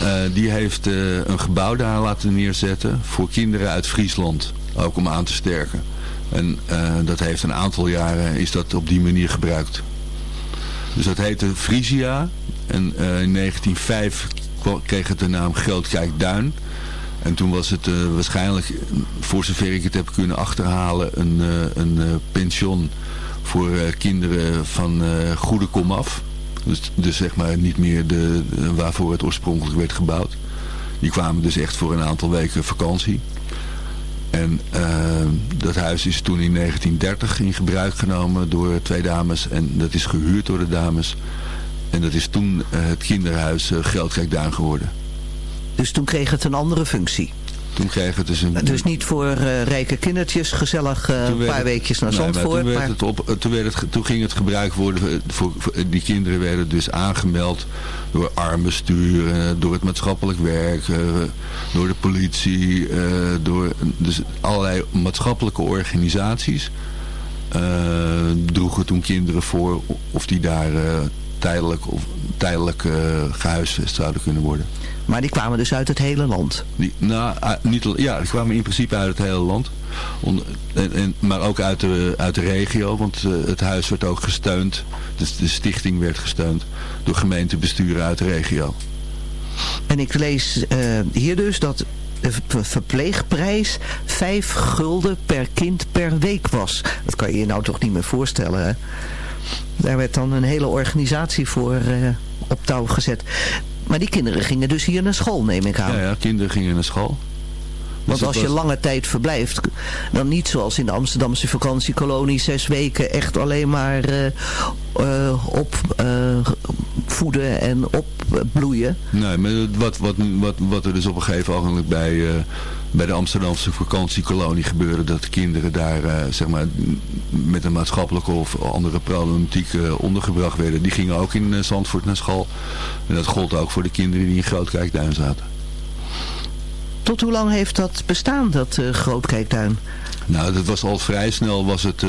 S7: Eh, die heeft eh, een gebouw daar laten neerzetten voor kinderen uit Friesland. Ook om aan te sterken. En eh, dat heeft een aantal jaren is dat op die manier gebruikt. Dus dat heette Frisia. En eh, in 1905 kwa- kreeg het de naam Grootkijkduin. En toen was het eh, waarschijnlijk, voor zover ik het heb kunnen achterhalen, een, eh, een pension voor kinderen van goede komaf. Dus, dus zeg maar niet meer de- waarvoor het oorspronkelijk werd gebouwd. Die kwamen dus echt voor een aantal weken vakantie. En eh, dat huis is toen in 1930 in gebruik genomen door twee dames. En dat is gehuurd door de dames. En dat is toen eh, het kinderhuis uh, Grootkijkduin geworden.
S6: Dus toen kreeg het een andere functie.
S7: Toen kreeg het dus een...
S6: Dus niet voor eh, rijke kindertjes gezellig eh,
S7: Toen
S6: een paar
S7: het-
S6: weekjes naar
S7: nee, maar
S6: Zandvoort.
S7: toen, werd
S6: maar-
S7: het op, toen, werd het, toen ging het gebruik worden, voor, die kinderen werden dus aangemeld door armbestuur, eh, door het maatschappelijk werk, door de politie, eh, door dus allerlei maatschappelijke organisaties. droegen toen kinderen voor of die daar tijdelijk, of, tijdelijk eh, gehuisvest zouden kunnen worden.
S6: Maar die kwamen dus uit het hele land.
S7: Die, nou, ah, niet, ja, die kwamen in principe uit het hele land. En, en, maar ook uit de, uit de regio, want eh, het huis werd ook gesteund. Dus de stichting werd gesteund door gemeentebesturen uit de regio.
S6: En ik lees eh, hier dus dat de ver- verpleegprijs 5 gulden per kind per week was. Dat kan je je nou toch niet meer voorstellen, hè? Daar werd dan een hele organisatie voor eh, op touw gezet. Maar die kinderen gingen dus hier naar school, neem ik aan.
S7: Ja, ja, kinderen gingen naar school.
S6: Want
S7: Dus
S6: als
S7: het
S6: je lange tijd verblijft, dan niet zoals in de Amsterdamse vakantiekolonie, zes weken echt alleen maar eh, eh, opvoeden en opbloeien.
S7: Nee, maar wat, wat, wat, wat er dus op een gegeven ogenblik bij, eh, bij de Amsterdamse vakantiekolonie gebeurde, dat de kinderen daar eh, zeg maar, met een maatschappelijke of andere problematiek eh, ondergebracht werden, die gingen ook in eh, Zandvoort naar school. En dat gold ook voor de kinderen die in Grootkijkduin zaten.
S6: Tot hoe lang heeft dat bestaan, dat Grootkijkduin?
S7: Nou, dat was al vrij snel was het...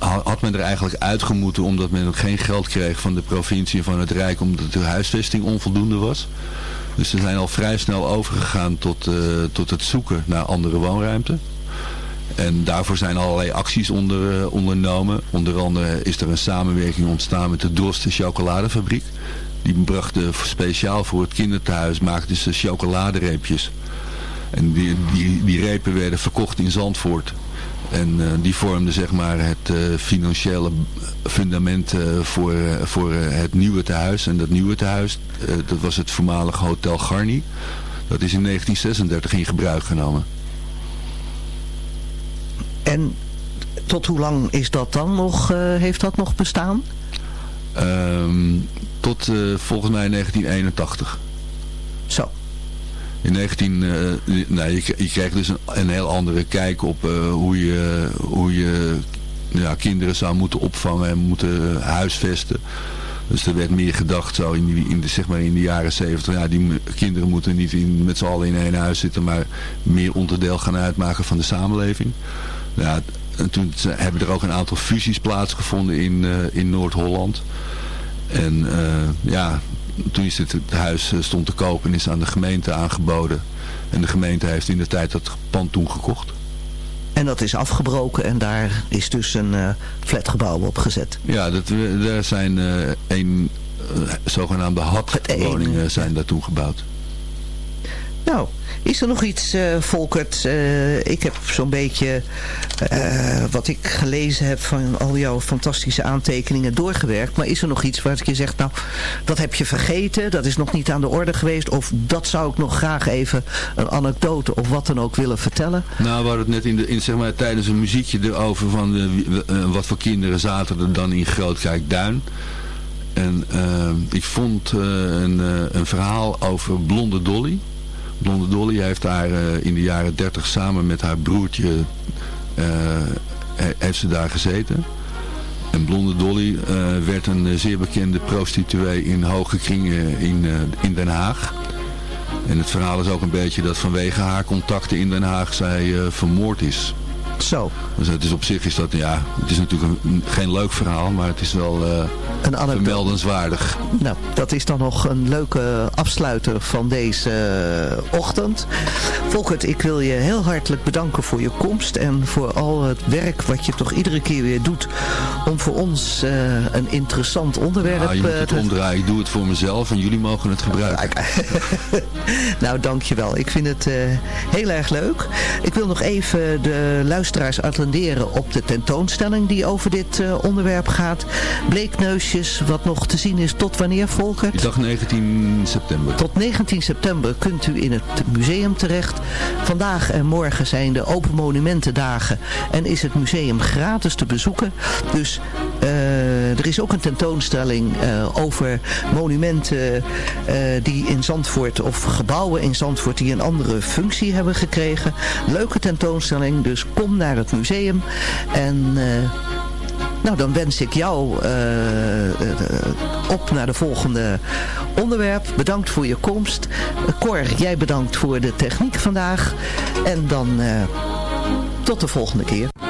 S7: had men er eigenlijk uitgemoeten omdat men ook geen geld kreeg van de provincie en van het Rijk omdat de huisvesting onvoldoende was. Dus ze zijn al vrij snel overgegaan tot, eh, tot het zoeken naar andere woonruimte. En daarvoor zijn allerlei acties onder, eh, ondernomen. Onder andere is er een samenwerking ontstaan met de Dorsten chocoladefabriek. Die brachten speciaal voor het kinderthuis, maakten ze chocoladereepjes. En die, die, die repen werden verkocht in Zandvoort. En eh, die vormden zeg maar het eh, financiële fundament eh, voor, voor het nieuwe tehuis. En dat nieuwe tehuis, eh, dat was het voormalige Hotel Garni. Dat is in 1936 in gebruik genomen.
S6: En tot hoe lang is dat dan nog, heeft dat nog bestaan?
S7: Ehm, tot volgens mij 1981.
S6: Zo.
S7: In 19, eh, nou, je, je krijgt dus een, een heel andere kijk op eh, hoe je, hoe je ja, kinderen zou moeten opvangen en moeten huisvesten. Dus er werd meer gedacht zo in, in, de, zeg maar in de jaren 70. Ja, die kinderen moeten niet in, met z'n allen in één huis zitten, maar meer onderdeel gaan uitmaken van de samenleving. Ja, en toen hebben er ook een aantal fusies plaatsgevonden in, eh, in Noord-Holland. En eh, ja, toen is het, het huis eh, stond te koop en is aan de gemeente aangeboden. En de gemeente heeft in de tijd dat pand toen gekocht.
S6: En dat is afgebroken en daar is dus een eh, flatgebouw op gezet.
S7: Ja, dat, daar zijn eh een eh, zogenaamde hub-woningen zijn daar toen gebouwd.
S6: Nou, is er nog iets, eh, Volkert? Eh, ik heb zo'n beetje eh, wat ik gelezen heb van al jouw fantastische aantekeningen doorgewerkt. Maar is er nog iets waar je zegt, nou, dat heb je vergeten, dat is nog niet aan de orde geweest. Of dat zou ik nog graag even een anekdote of wat dan ook willen vertellen.
S7: Nou, we hadden het net in de, in, zeg maar, tijdens een muziekje erover van wat voor kinderen zaten er dan in Grootkijkduin. En ik vond een, een verhaal over Blonde Dolly. Blonde Dolly heeft daar eh, in de jaren 30 samen met haar broertje eh, he- heeft ze daar gezeten. En Blonde Dolly eh, werd een zeer bekende prostituee in hoge kringen in, in Den Haag. En het verhaal is ook een beetje dat vanwege haar contacten in Den Haag zij vermoord is.
S6: Zo.
S7: Dus het is op zich is dat, ja, het is natuurlijk een, geen leuk verhaal, maar het is wel uh, een vermeldenswaardig.
S6: Nou, dat is dan nog een leuke afsluiter van deze uh, ochtend. Volkert, ik wil je heel hartelijk bedanken voor je komst en voor al het werk wat je toch iedere keer weer doet om voor ons uh, een interessant onderwerp...
S7: Ja, je moet het omdraaien. Ik doe het voor mezelf en jullie mogen het gebruiken.
S6: nou, dankjewel. Ik vind het heel erg leuk. Ik wil nog even de luisteraars attenderen op de tentoonstelling die over dit uh, onderwerp gaat. Bleekneusjes, wat nog te zien is tot wanneer, Volker?
S7: Dag 19 september.
S6: Tot 19 september kunt u in het museum terecht. Vandaag en morgen zijn de Open Monumentendagen en is het museum gratis te bezoeken. Dus uh, er is ook een tentoonstelling uh, over monumenten die in Zandvoort of gebouwen in Zandvoort die een andere functie hebben gekregen. Leuke tentoonstelling, dus kom naar het museum. En uh, nou, dan wens ik jou uh, op naar de volgende onderwerp. Bedankt voor je komst. Cor, jij bedankt voor de techniek vandaag. En dan tot de volgende keer.